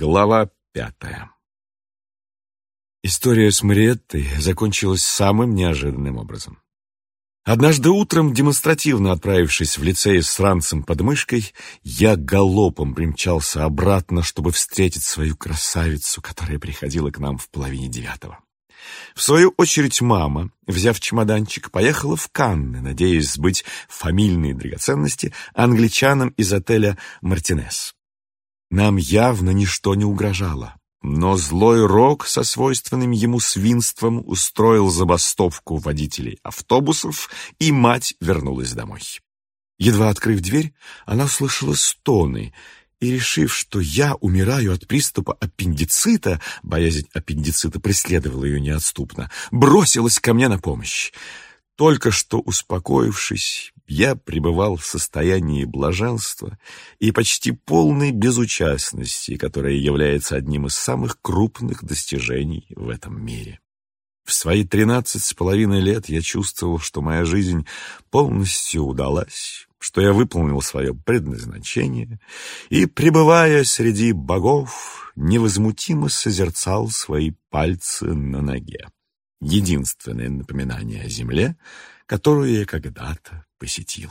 Глава пятая История с Мариеттой закончилась самым неожиданным образом. Однажды утром, демонстративно отправившись в лицей с ранцем под мышкой, я галопом примчался обратно, чтобы встретить свою красавицу, которая приходила к нам в половине девятого. В свою очередь мама, взяв чемоданчик, поехала в Канны, надеясь сбыть фамильные драгоценности англичанам из отеля «Мартинес». Нам явно ничто не угрожало. Но злой Рок со свойственным ему свинством устроил забастовку водителей автобусов, и мать вернулась домой. Едва открыв дверь, она услышала стоны, и, решив, что я умираю от приступа аппендицита, боязнь аппендицита преследовала ее неотступно, бросилась ко мне на помощь. Только что успокоившись, я пребывал в состоянии блаженства и почти полной безучастности, которая является одним из самых крупных достижений в этом мире. В свои тринадцать с половиной лет я чувствовал, что моя жизнь полностью удалась, что я выполнил свое предназначение и, пребывая среди богов, невозмутимо созерцал свои пальцы на ноге. Единственное напоминание о земле, которую я когда-то посетил.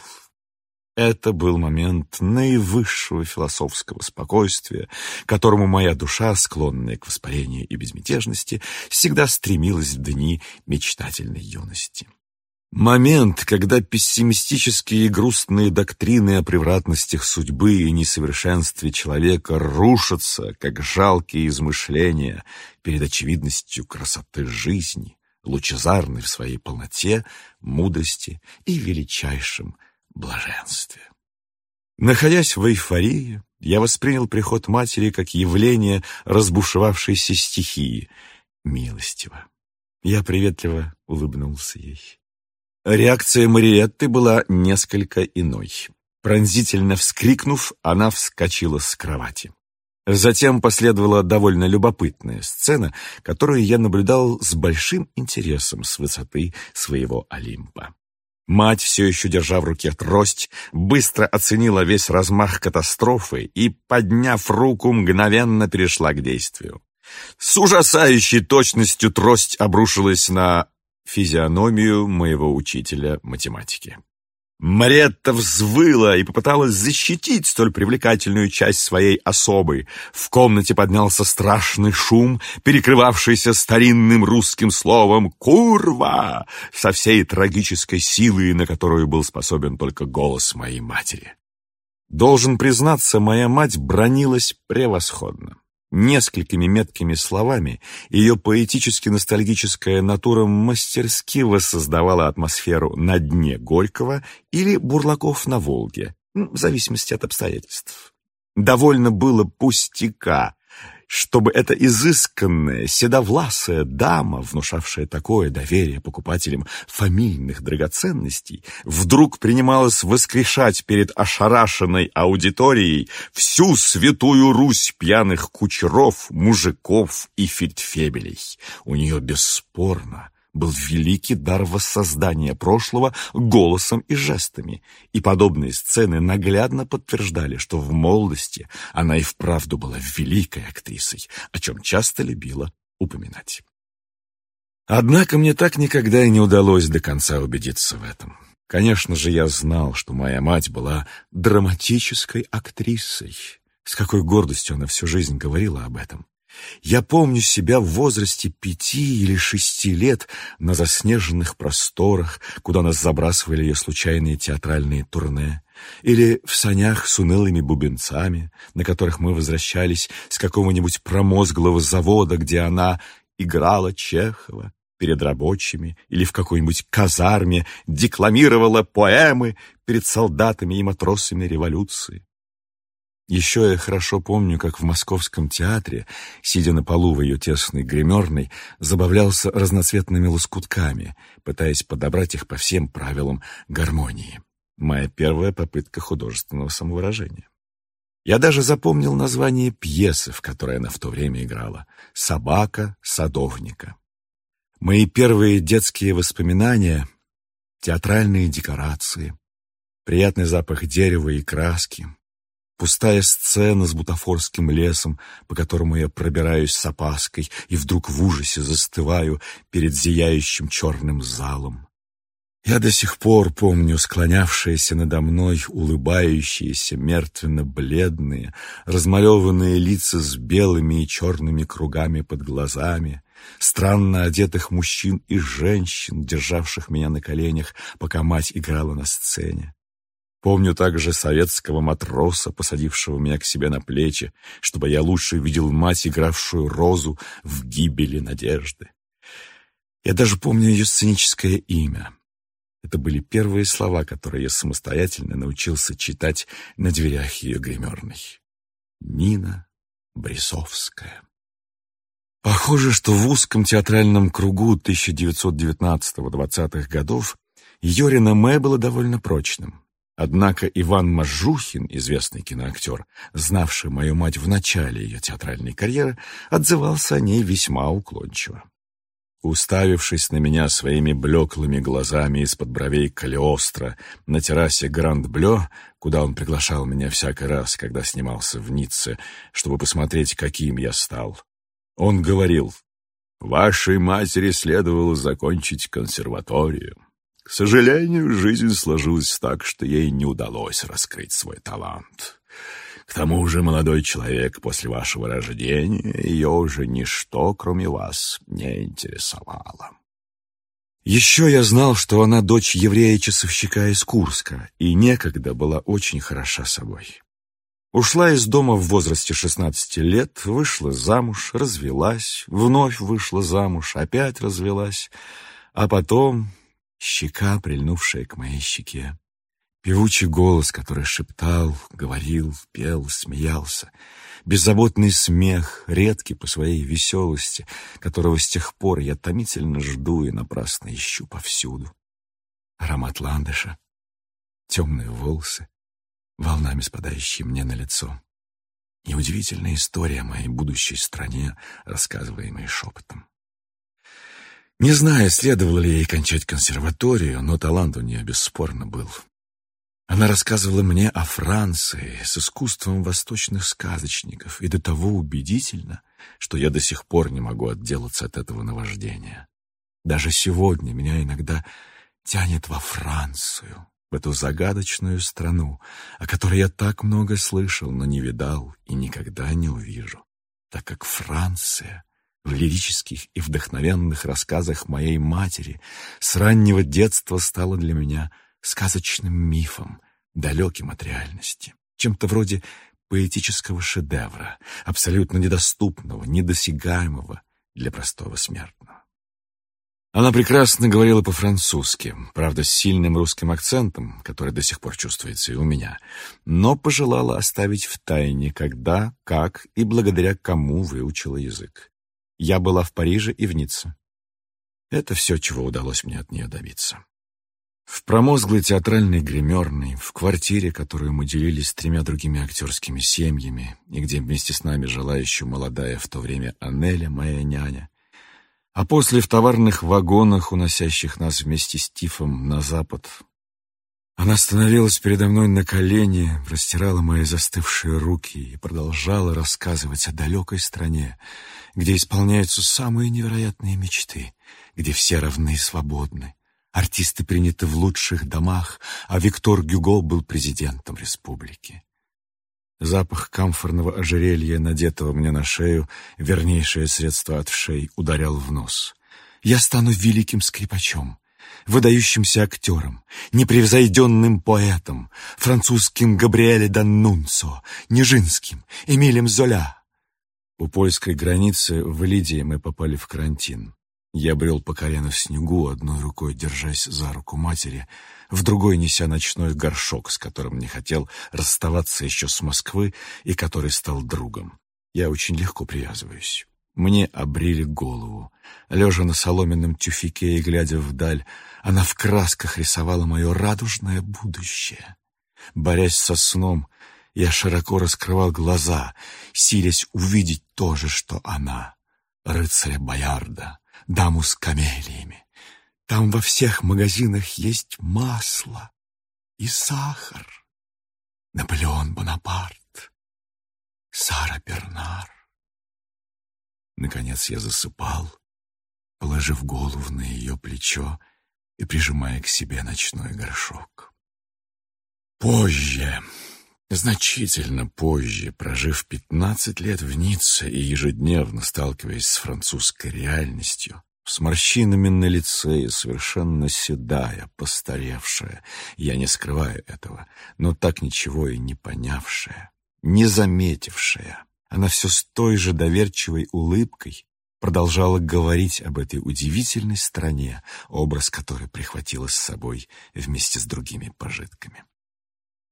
Это был момент наивысшего философского спокойствия, которому моя душа, склонная к воспалению и безмятежности, всегда стремилась в дни мечтательной юности. Момент, когда пессимистические и грустные доктрины о превратностях судьбы и несовершенстве человека рушатся, как жалкие измышления перед очевидностью красоты жизни лучезарный в своей полноте, мудрости и величайшем блаженстве. Находясь в эйфории, я воспринял приход матери как явление разбушевавшейся стихии, милостиво. Я приветливо улыбнулся ей. Реакция Мариетты была несколько иной. Пронзительно вскрикнув, она вскочила с кровати. Затем последовала довольно любопытная сцена, которую я наблюдал с большим интересом с высоты своего Олимпа. Мать, все еще держа в руке трость, быстро оценила весь размах катастрофы и, подняв руку, мгновенно перешла к действию. С ужасающей точностью трость обрушилась на физиономию моего учителя математики. Маретта взвыла и попыталась защитить столь привлекательную часть своей особы. В комнате поднялся страшный шум, перекрывавшийся старинным русским словом «Курва!» со всей трагической силой, на которую был способен только голос моей матери. Должен признаться, моя мать бронилась превосходно. Несколькими меткими словами ее поэтически-ностальгическая натура мастерски воссоздавала атмосферу на дне Горького или Бурлаков на Волге, в зависимости от обстоятельств. Довольно было пустяка, чтобы эта изысканная, седовласая дама, внушавшая такое доверие покупателям фамильных драгоценностей, вдруг принималась воскрешать перед ошарашенной аудиторией всю святую Русь пьяных кучеров, мужиков и фельдфебелей. У нее бесспорно был великий дар воссоздания прошлого голосом и жестами, и подобные сцены наглядно подтверждали, что в молодости она и вправду была великой актрисой, о чем часто любила упоминать. Однако мне так никогда и не удалось до конца убедиться в этом. Конечно же, я знал, что моя мать была драматической актрисой. С какой гордостью она всю жизнь говорила об этом. Я помню себя в возрасте пяти или шести лет на заснеженных просторах, куда нас забрасывали ее случайные театральные турне, или в санях с унылыми бубенцами, на которых мы возвращались с какого-нибудь промозглого завода, где она играла Чехова перед рабочими или в какой-нибудь казарме декламировала поэмы перед солдатами и матросами революции. Еще я хорошо помню, как в московском театре, сидя на полу в ее тесной гримерной, забавлялся разноцветными лоскутками, пытаясь подобрать их по всем правилам гармонии. Моя первая попытка художественного самовыражения. Я даже запомнил название пьесы, в которой она в то время играла «Собака садовника». Мои первые детские воспоминания — театральные декорации, приятный запах дерева и краски — Пустая сцена с бутафорским лесом, по которому я пробираюсь с опаской и вдруг в ужасе застываю перед зияющим черным залом. Я до сих пор помню склонявшиеся надо мной, улыбающиеся, мертвенно-бледные, размалеванные лица с белыми и черными кругами под глазами, странно одетых мужчин и женщин, державших меня на коленях, пока мать играла на сцене. Помню также советского матроса, посадившего меня к себе на плечи, чтобы я лучше видел мать, игравшую розу в гибели надежды. Я даже помню ее сценическое имя. Это были первые слова, которые я самостоятельно научился читать на дверях ее гримерной. Нина Брисовская. Похоже, что в узком театральном кругу 1919-20-х годов ее реноме было довольно прочным. Однако Иван Мажухин, известный киноактер, знавший мою мать в начале ее театральной карьеры, отзывался о ней весьма уклончиво. Уставившись на меня своими блеклыми глазами из-под бровей Калиостро на террасе Гранд-Блё, куда он приглашал меня всякий раз, когда снимался в Ницце, чтобы посмотреть, каким я стал, он говорил, «Вашей матери следовало закончить консерваторию». К сожалению, жизнь сложилась так, что ей не удалось раскрыть свой талант. К тому же, молодой человек, после вашего рождения ее уже ничто, кроме вас, не интересовало. Еще я знал, что она дочь еврея-часовщика из Курска и некогда была очень хороша собой. Ушла из дома в возрасте 16 лет, вышла замуж, развелась, вновь вышла замуж, опять развелась, а потом щека, прильнувшая к моей щеке. Певучий голос, который шептал, говорил, пел, смеялся. Беззаботный смех, редкий по своей веселости, которого с тех пор я томительно жду и напрасно ищу повсюду. Аромат ландыша, темные волосы, волнами спадающие мне на лицо. И удивительная история о моей будущей стране, рассказываемая шепотом. Не знаю, следовало ли ей кончать консерваторию, но талант у нее бесспорно был. Она рассказывала мне о Франции с искусством восточных сказочников и до того убедительно, что я до сих пор не могу отделаться от этого наваждения. Даже сегодня меня иногда тянет во Францию, в эту загадочную страну, о которой я так много слышал, но не видал и никогда не увижу, так как Франция в лирических и вдохновенных рассказах моей матери с раннего детства стала для меня сказочным мифом, далеким от реальности, чем-то вроде поэтического шедевра, абсолютно недоступного, недосягаемого для простого смертного. Она прекрасно говорила по-французски, правда, с сильным русским акцентом, который до сих пор чувствуется и у меня, но пожелала оставить в тайне, когда, как и благодаря кому выучила язык. Я была в Париже и в Ницце. Это все, чего удалось мне от нее добиться. В промозглой театральной гримерной, в квартире, которую мы делили с тремя другими актерскими семьями, и где вместе с нами жила еще молодая в то время Анеля, моя няня, а после в товарных вагонах, уносящих нас вместе с Тифом на запад, она становилась передо мной на колени, растирала мои застывшие руки и продолжала рассказывать о далекой стране, где исполняются самые невероятные мечты, где все равны и свободны. Артисты приняты в лучших домах, а Виктор Гюго был президентом республики. Запах камфорного ожерелья, надетого мне на шею, вернейшее средство от шеи, ударял в нос. Я стану великим скрипачом, выдающимся актером, непревзойденным поэтом, французским Габриэле Даннунцо, Нежинским, Эмилем Золя. У польской границы в Лидии мы попали в карантин. Я брел по колено в снегу, одной рукой держась за руку матери, в другой неся ночной горшок, с которым не хотел расставаться еще с Москвы и который стал другом. Я очень легко привязываюсь. Мне обрили голову. Лежа на соломенном тюфике и глядя вдаль, она в красках рисовала мое радужное будущее. Борясь со сном, я широко раскрывал глаза, силясь увидеть то же, что она, рыцаря Боярда, даму с камелиями. Там во всех магазинах есть масло и сахар. Наполеон Бонапарт, Сара Бернар. Наконец я засыпал, положив голову на ее плечо и прижимая к себе ночной горшок. Позже, значительно позже, прожив пятнадцать лет в Ницце и ежедневно сталкиваясь с французской реальностью, с морщинами на лице и совершенно седая, постаревшая, я не скрываю этого, но так ничего и не понявшая, не заметившая, она все с той же доверчивой улыбкой продолжала говорить об этой удивительной стране, образ которой прихватила с собой вместе с другими пожитками.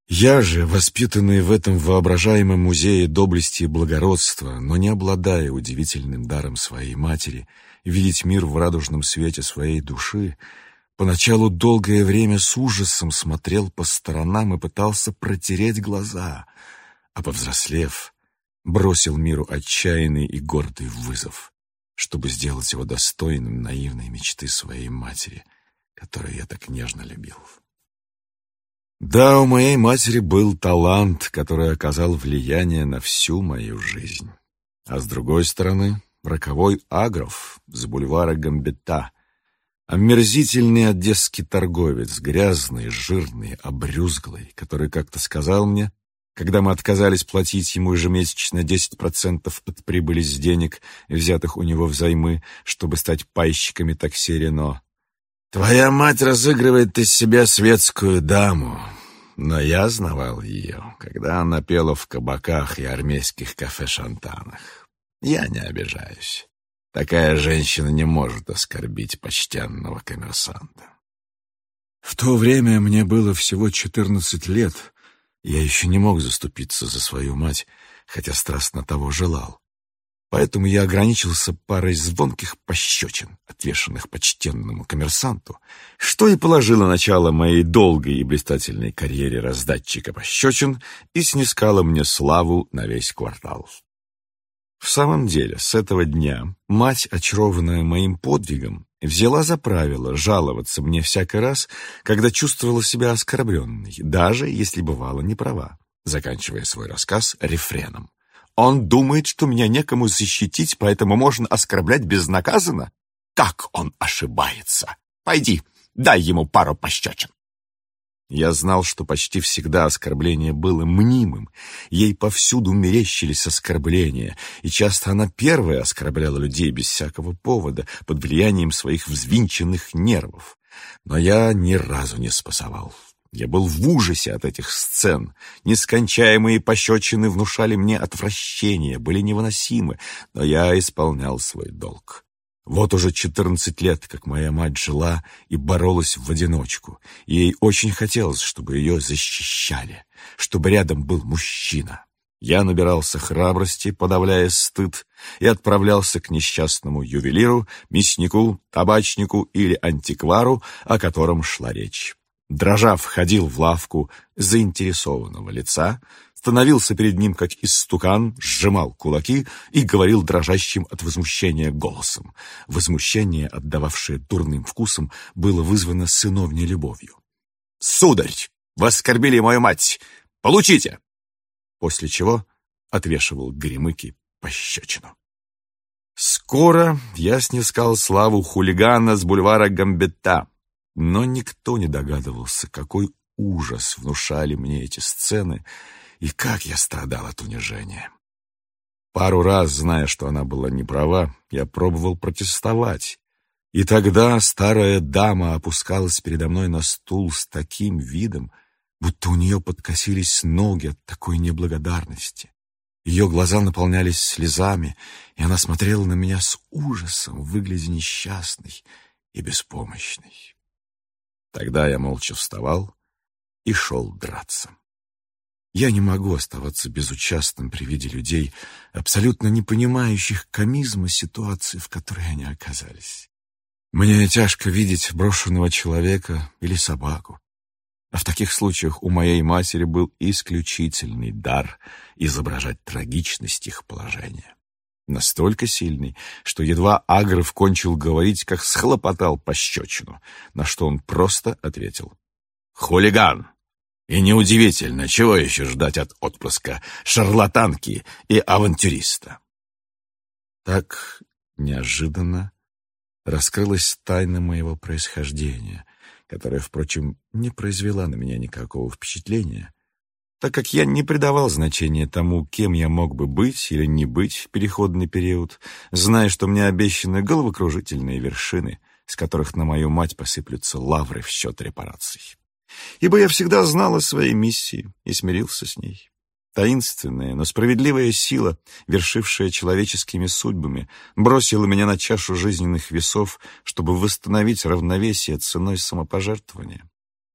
Я же, воспитанный в этом воображаемом музее доблести и благородства, но не обладая удивительным даром своей матери, видеть мир в радужном свете своей души, поначалу долгое время с ужасом смотрел по сторонам и пытался протереть глаза, а повзрослев, бросил миру отчаянный и гордый вызов, чтобы сделать его достойным наивной мечты своей матери, которую я так нежно любил. Да, у моей матери был талант, который оказал влияние на всю мою жизнь. А с другой стороны, роковой агров с бульвара Гамбета, омерзительный одесский торговец, грязный, жирный, обрюзглый, который как-то сказал мне, когда мы отказались платить ему ежемесячно 10% от прибыли с денег, взятых у него взаймы, чтобы стать пайщиками такси Рено, Твоя мать разыгрывает из себя светскую даму, но я знавал ее, когда она пела в кабаках и армейских кафе-шантанах. Я не обижаюсь. Такая женщина не может оскорбить почтенного коммерсанта. В то время мне было всего четырнадцать лет, я еще не мог заступиться за свою мать, хотя страстно того желал. Поэтому я ограничился парой звонких пощечин, отвешенных почтенному коммерсанту, что и положило начало моей долгой и блистательной карьере раздатчика пощечин и снискало мне славу на весь квартал. В самом деле, с этого дня мать, очарованная моим подвигом, взяла за правило жаловаться мне всякий раз, когда чувствовала себя оскорбленной, даже если бывала неправа, заканчивая свой рассказ рефреном. Он думает, что меня некому защитить, поэтому можно оскорблять безнаказанно? Как он ошибается! Пойди, дай ему пару пощечин. Я знал, что почти всегда оскорбление было мнимым. Ей повсюду мерещились оскорбления, и часто она первая оскорбляла людей без всякого повода, под влиянием своих взвинченных нервов. Но я ни разу не спасовал. Я был в ужасе от этих сцен. Нескончаемые пощечины внушали мне отвращение, были невыносимы, но я исполнял свой долг. Вот уже четырнадцать лет, как моя мать жила и боролась в одиночку. Ей очень хотелось, чтобы ее защищали, чтобы рядом был мужчина. Я набирался храбрости, подавляя стыд, и отправлялся к несчастному ювелиру, мяснику, табачнику или антиквару, о котором шла речь дрожа входил в лавку заинтересованного лица, становился перед ним как истукан, сжимал кулаки и говорил дрожащим от возмущения голосом. Возмущение, отдававшее дурным вкусом, было вызвано сыновней любовью. «Сударь, вы оскорбили мою мать! Получите!» После чего отвешивал Гремыки пощечину. Скоро я снискал славу хулигана с бульвара Гамбета, но никто не догадывался, какой ужас внушали мне эти сцены и как я страдал от унижения. Пару раз, зная, что она была не права, я пробовал протестовать. И тогда старая дама опускалась передо мной на стул с таким видом, будто у нее подкосились ноги от такой неблагодарности. Ее глаза наполнялись слезами, и она смотрела на меня с ужасом, выглядя несчастной и беспомощной. Тогда я молча вставал и шел драться. Я не могу оставаться безучастным при виде людей, абсолютно не понимающих комизма ситуации, в которой они оказались. Мне тяжко видеть брошенного человека или собаку. А в таких случаях у моей матери был исключительный дар изображать трагичность их положения настолько сильный, что едва Агров кончил говорить, как схлопотал пощечину, на что он просто ответил «Хулиган! И неудивительно, чего еще ждать от отпрыска шарлатанки и авантюриста. Так неожиданно раскрылась тайна моего происхождения, которая, впрочем, не произвела на меня никакого впечатления, так как я не придавал значения тому, кем я мог бы быть или не быть в переходный период, зная, что мне обещаны головокружительные вершины, с которых на мою мать посыплются лавры в счет репараций. Ибо я всегда знал о своей миссии и смирился с ней. Таинственная, но справедливая сила, вершившая человеческими судьбами, бросила меня на чашу жизненных весов, чтобы восстановить равновесие ценой самопожертвования.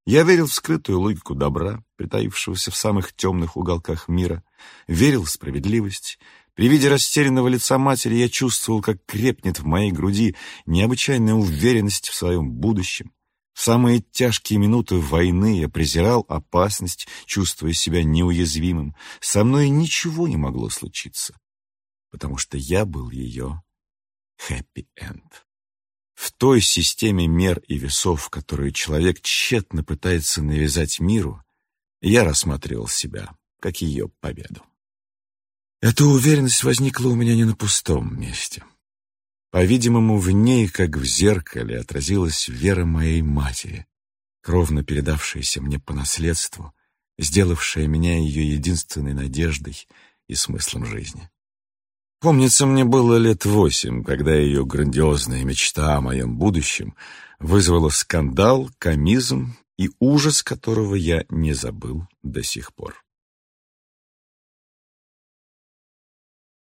Я верил в скрытую логику добра, притаившегося в самых темных уголках мира, верил в справедливость. При виде растерянного лица матери я чувствовал, как крепнет в моей груди необычайная уверенность в своем будущем. В самые тяжкие минуты войны я презирал опасность, чувствуя себя неуязвимым. Со мной ничего не могло случиться, потому что я был ее хэппи-энд. В той системе мер и весов, которую человек тщетно пытается навязать миру, я рассматривал себя как ее победу. Эта уверенность возникла у меня не на пустом месте. По-видимому, в ней, как в зеркале, отразилась вера моей матери, кровно передавшаяся мне по наследству, сделавшая меня ее единственной надеждой и смыслом жизни. Помнится, мне было лет восемь, когда ее грандиозная мечта о моем будущем вызвала скандал, комизм и ужас, которого я не забыл до сих пор.